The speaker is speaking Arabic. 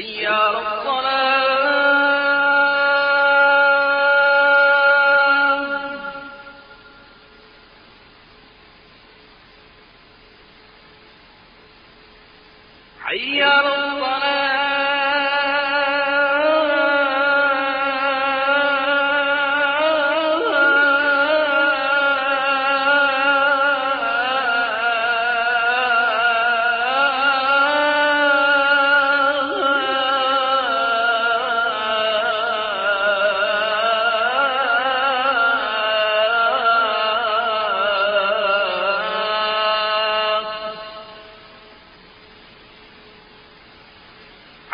حيار الصلاة. حيار الصلاة.